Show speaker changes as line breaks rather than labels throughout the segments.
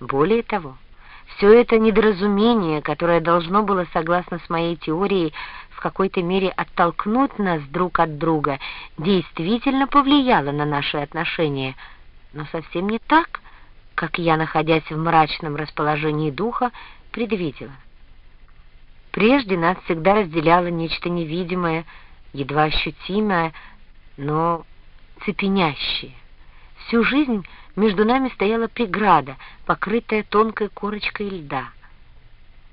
Более того, все это недоразумение, которое должно было, согласно с моей теорией, в какой-то мере оттолкнуть нас друг от друга, действительно повлияло на наши отношения, но совсем не так, как я, находясь в мрачном расположении духа, предвидела. Прежде нас всегда разделяло нечто невидимое, едва ощутимое, но цепенящее. Всю жизнь между нами стояла преграда, покрытая тонкой корочкой льда.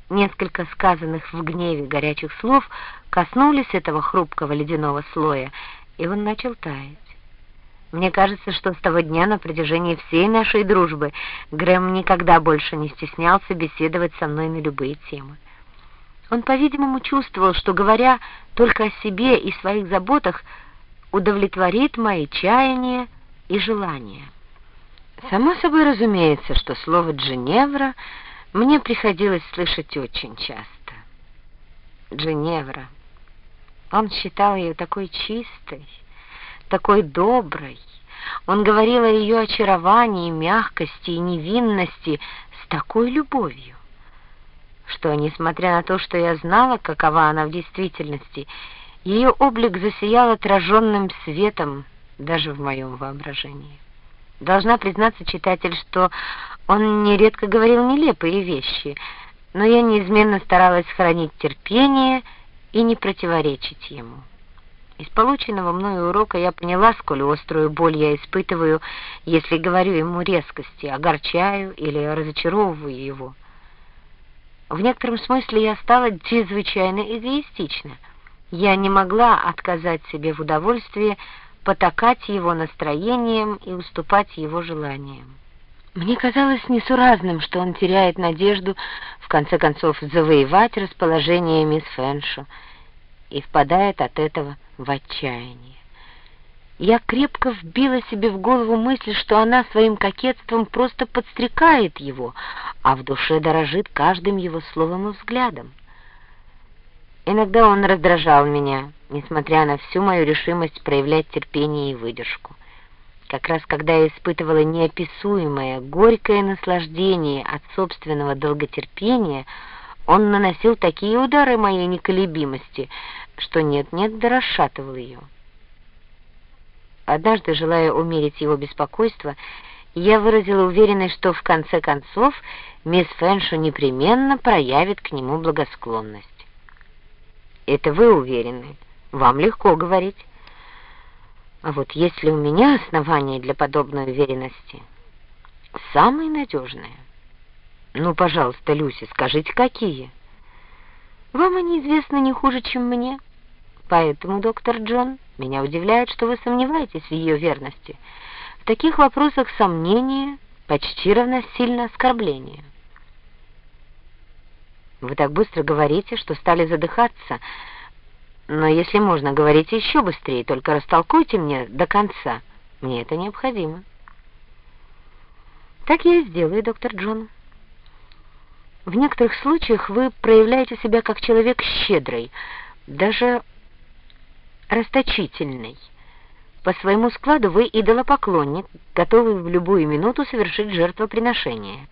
Несколько сказанных в гневе горячих слов коснулись этого хрупкого ледяного слоя, и он начал таять. Мне кажется, что с того дня на протяжении всей нашей дружбы Грэм никогда больше не стеснялся беседовать со мной на любые темы. Он, по-видимому, чувствовал, что, говоря только о себе и своих заботах, удовлетворит мои чаяния и желания. Само собой разумеется, что слово «Дженевра» мне приходилось слышать очень часто. Дженевра. Он считал ее такой чистой, такой доброй. Он говорил о ее очаровании, мягкости и невинности с такой любовью, что, несмотря на то, что я знала, какова она в действительности, ее облик засиял отраженным светом даже в моем воображении. Должна признаться, читатель, что он нередко говорил нелепые вещи, но я неизменно старалась хранить терпение и не противоречить ему. Из полученного мною урока я поняла, сколь острую боль я испытываю, если говорю ему резкости, огорчаю или разочаровываю его. В некотором смысле я стала чрезвычайно эгоистична. Я не могла отказать себе в удовольствии потакать его настроением и уступать его желаниям. Мне казалось несуразным, что он теряет надежду в конце концов завоевать расположение мисс Фэншу и впадает от этого в отчаяние. Я крепко вбила себе в голову мысль, что она своим кокетством просто подстрекает его, а в душе дорожит каждым его словом и взглядом. Иногда он раздражал меня, несмотря на всю мою решимость проявлять терпение и выдержку. Как раз когда я испытывала неописуемое, горькое наслаждение от собственного долготерпения, он наносил такие удары моей неколебимости, что нет-нет да расшатывал ее. Однажды, желая умерить его беспокойство, я выразила уверенность, что в конце концов мисс Фэншу непременно проявит к нему благосклонность. Это вы уверены. Вам легко говорить. А вот если у меня основания для подобной уверенности, самые надежные. Ну, пожалуйста, Люси, скажите, какие? Вам они известны не хуже, чем мне. Поэтому, доктор Джон, меня удивляет, что вы сомневаетесь в ее верности. В таких вопросах сомнение почти равносильно оскорблению. Вы так быстро говорите, что стали задыхаться. Но если можно, говорите еще быстрее, только растолкуйте мне до конца. Мне это необходимо. Так я и сделаю, доктор Джон. В некоторых случаях вы проявляете себя как человек щедрый, даже расточительный. По своему складу вы идолопоклонник, готовый в любую минуту совершить жертвоприношение.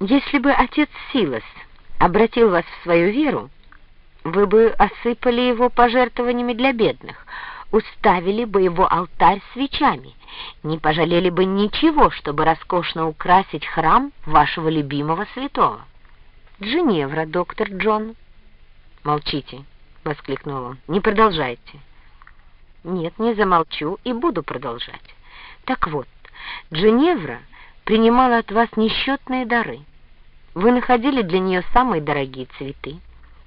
Если бы отец Силас обратил вас в свою веру, вы бы осыпали его пожертвованиями для бедных, уставили бы его алтарь свечами, не пожалели бы ничего, чтобы роскошно украсить храм вашего любимого святого. Джиневра, доктор Джон. Молчите, воскликнул он. Не продолжайте. Нет, не замолчу и буду продолжать. Так вот, Джиневра принимала от вас несчетные дары. Вы находили для нее самые дорогие цветы,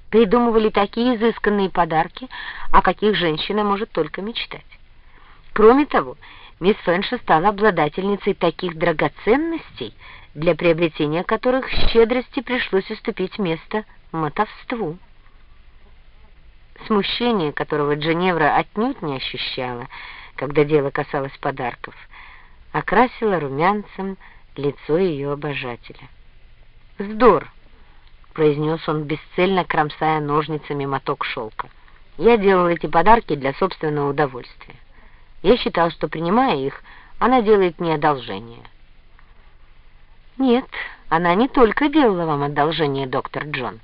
придумывали такие изысканные подарки, о каких женщина может только мечтать. Кроме того, мисс Фэнша стала обладательницей таких драгоценностей, для приобретения которых щедрости пришлось уступить место мотовству. Смущение, которого Дженевра отнюдь не ощущала, когда дело касалось подарков, окрасило румянцем лицо ее обожателя. «Вздор!» — произнес он, бесцельно кромсая ножницами моток шелка. «Я делал эти подарки для собственного удовольствия. Я считал, что, принимая их, она делает мне одолжение». Нет, она не только делала вам одолжение, доктор Джон,